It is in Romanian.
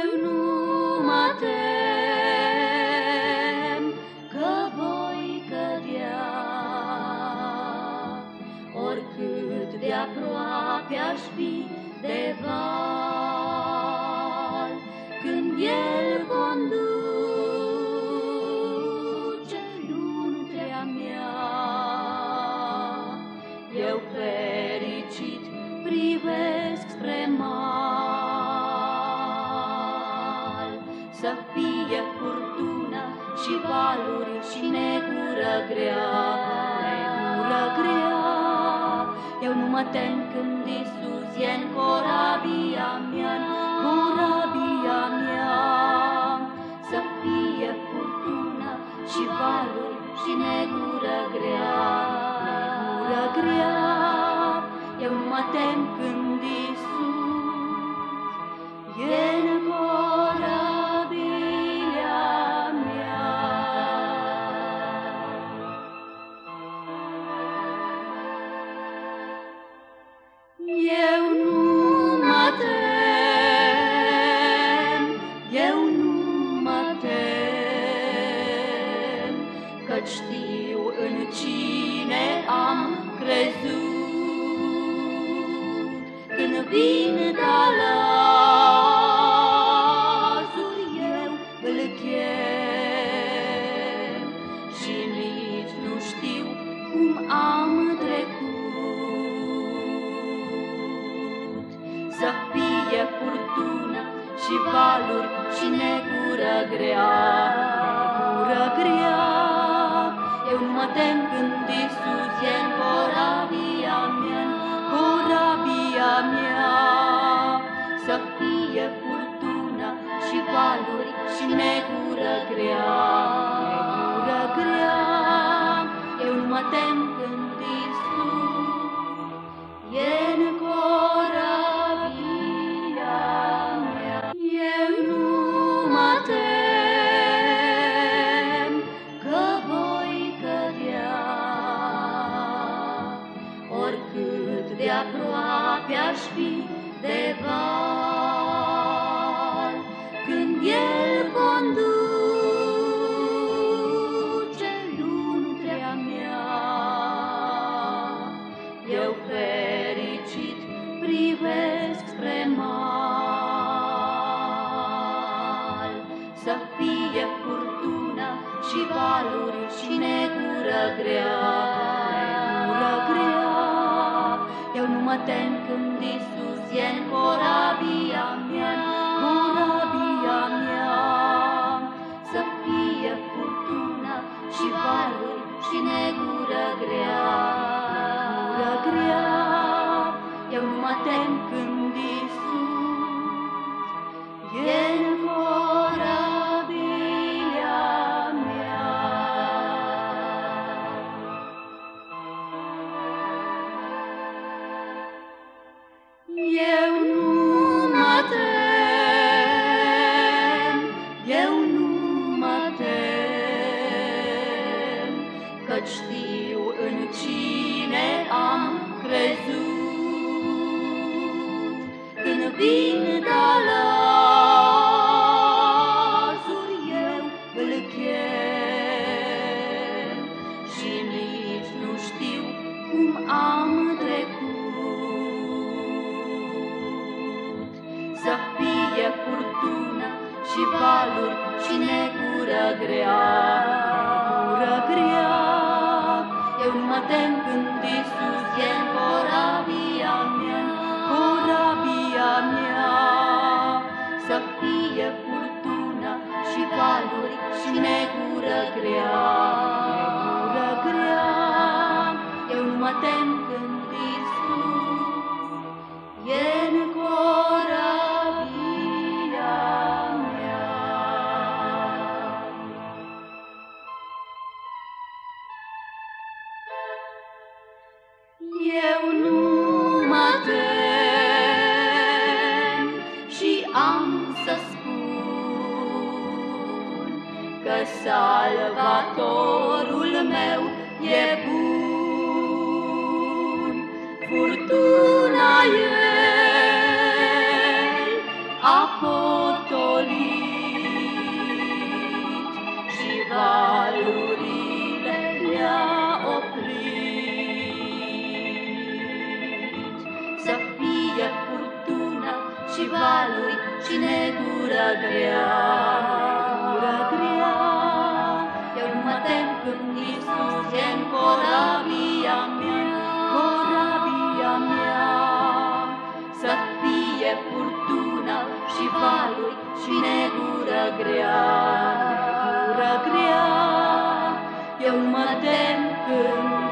Eu nu mă tem că voi cădea, oricât de aproape aș fi de val, să fie furtună și valuri și negură grea, negură grea. Eu nu mă tem când Iisus e în corabia mea, în corabia mea. Să fie furtună și valuri și negură grea, negură grea. Eu nu mă tem când Căci știu în cine am crezut. Când vin calazul, eu îl chem Și nici nu știu cum am trecut. Să fie furtună și valuri și negură grea, Eu nu mă tem când Iisus e în corabia mea, în corabia mea. Să fie furtună și valuri și negură grea, negură grea. Eu nu mă tem de aproape aș fi de val, când El conduce luntea mea. Eu fericit privesc spre mal, Să fie furtună și valuri și negură grea, mă tem când Iisus e în corabia mea, în corabia mea. Să fie furtună și valuri și negură grea, negură grea. Eu nu mă tem Eu nu mă tem, eu nu mă tem, Căci știu și valuri și negură grea, negură grea. Eu nu mă tem când Iisus e în corabia mea, corabia mea. Să fie furtună și valuri și negură grea, negură grea. Eu nu mă tem că salvatorul meu e bun. Furtuna el a potolit și valurile le-a oprit. Să fie furtuna și valuri și negură grea, și valuri și negură grea, negură grea. Eu mă tem când